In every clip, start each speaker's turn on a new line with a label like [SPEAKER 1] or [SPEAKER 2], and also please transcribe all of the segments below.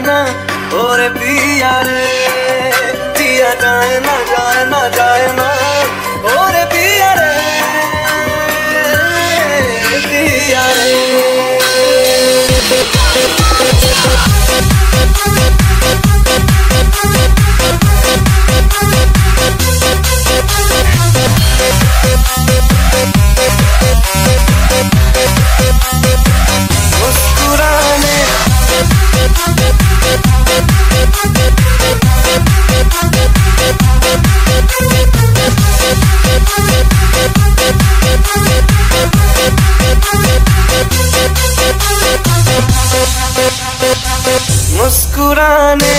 [SPEAKER 1] ना और पिया रे। पिया जाए ना जाए ना जाए ना। और मुस्कुराने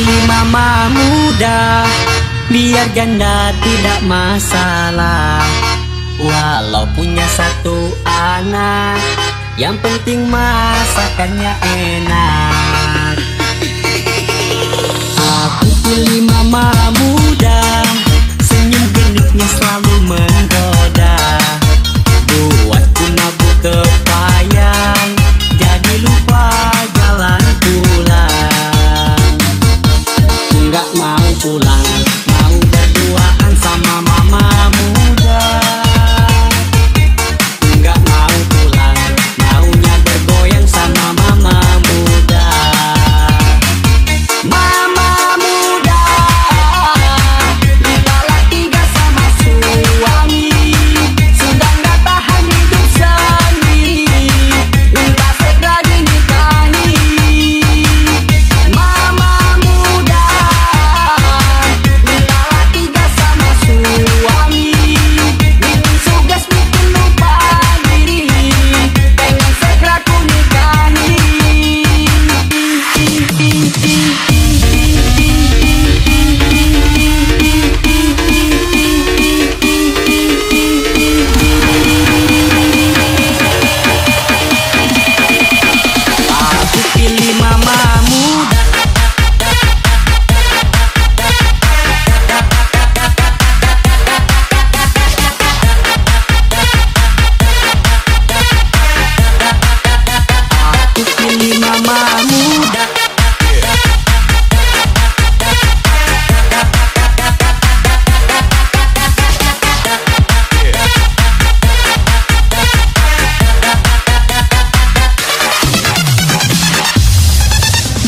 [SPEAKER 2] Lima mama muda Biar janda tidak masalah. Walau punya satu anak Yang penting masakannya enak. Aku pilih mama muda Senyum genitnya selalu mendorong. 不来。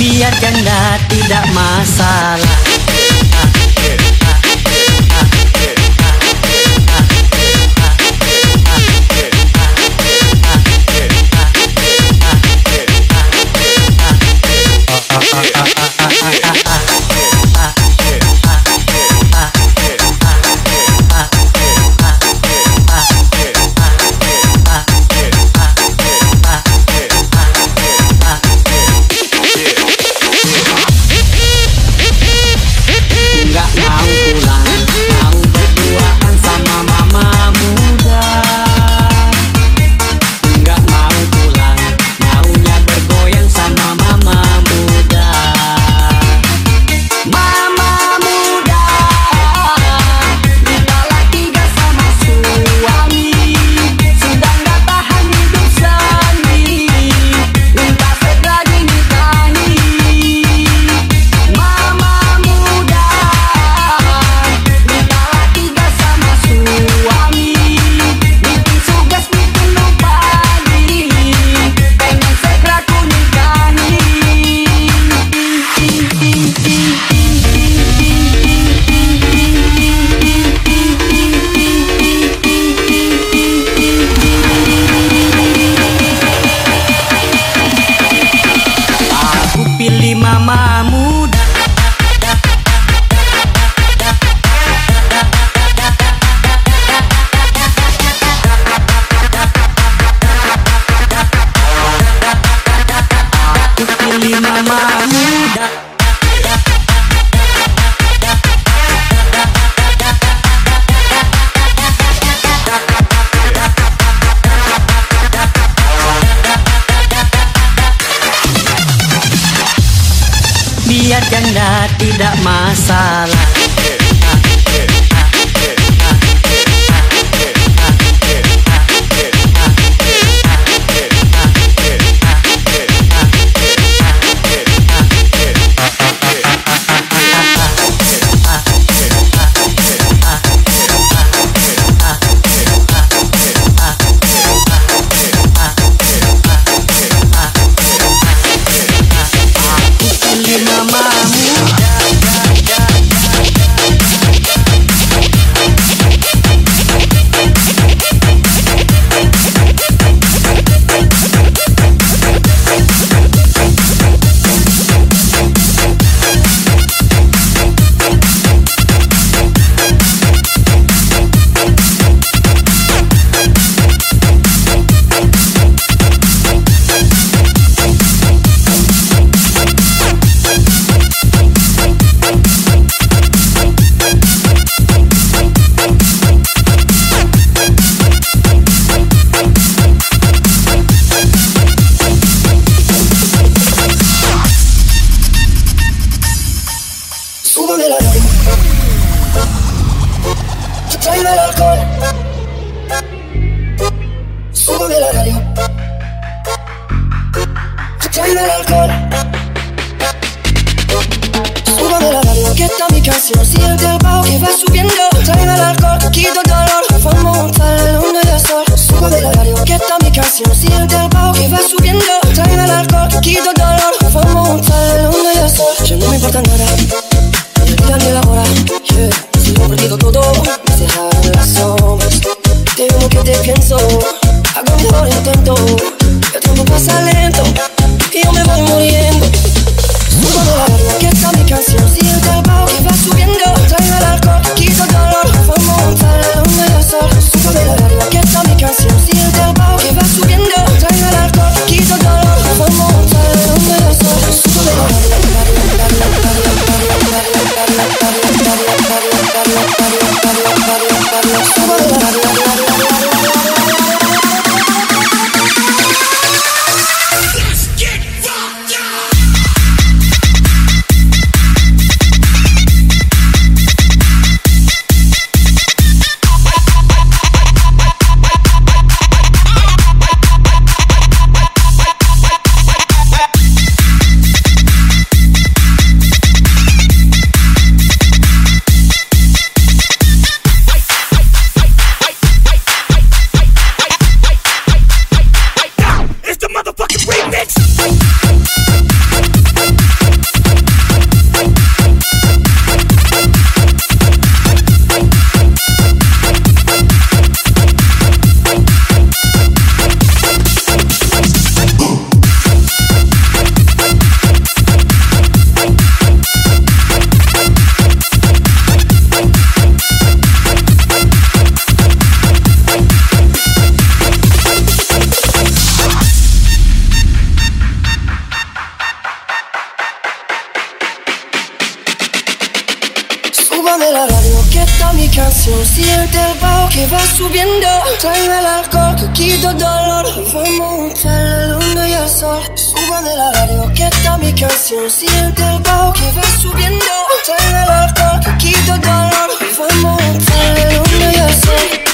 [SPEAKER 2] Biar janda tidak masalah.
[SPEAKER 3] Tráeme el alcohol. Súbame la radio. Tráeme el alcohol. Súbame la radio, que está mi canción. Siente el bajo que va subiendo. Tráeme el alcohol, quito el dolor. Vamos a montar la luna y el sol. Súbame la radio, que está mi canción. Siente el bajo que va subiendo. Tráeme el alcohol, quito el dolor. Vamos a montar la luna y el sol. Ya no me importa nada. Día ni la hora. Yeah. Si lo he perdido todo, las sombras. Te digo que te. Hago mi mejor intento. El tiempo pasa lento. Y yo me voy muriendo. La está mi canción Siente el bajo que va subiendo Tráeme el alcohol, quito el dolor la y el sol Súbame la radio, que está mi canción subiendo. Tráeme el alcohol, que quito el dolor. Vamos a la luna y el sol. Súbame la radio, que está mi canción. Siente el bajo que va subiendo. Tráeme el alcohol, que quito el dolor. Vamos a la luna y el sol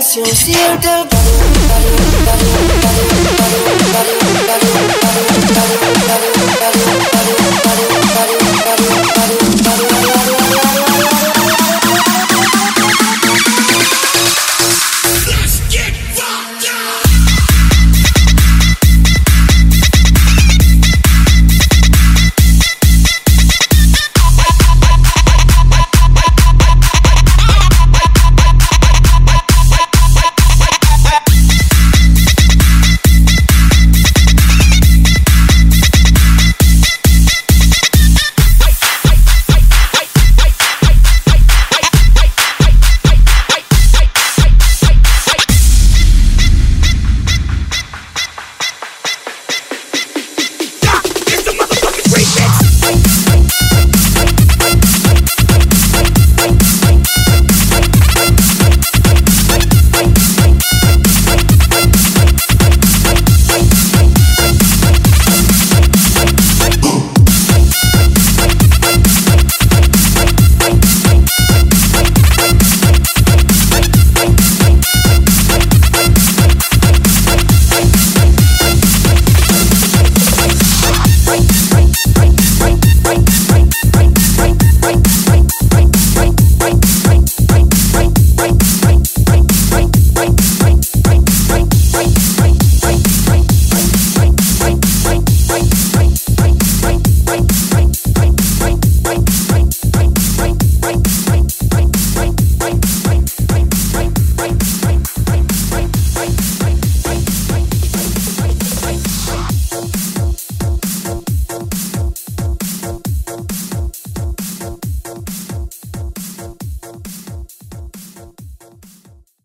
[SPEAKER 3] canción Siente el